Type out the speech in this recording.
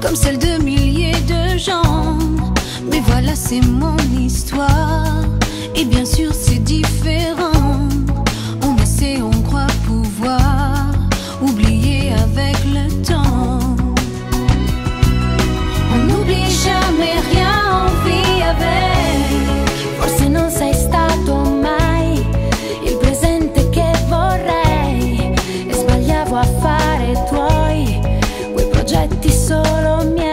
comme celle de milliers de gens. Mais voilà, c'est mon histoire. senti solo mia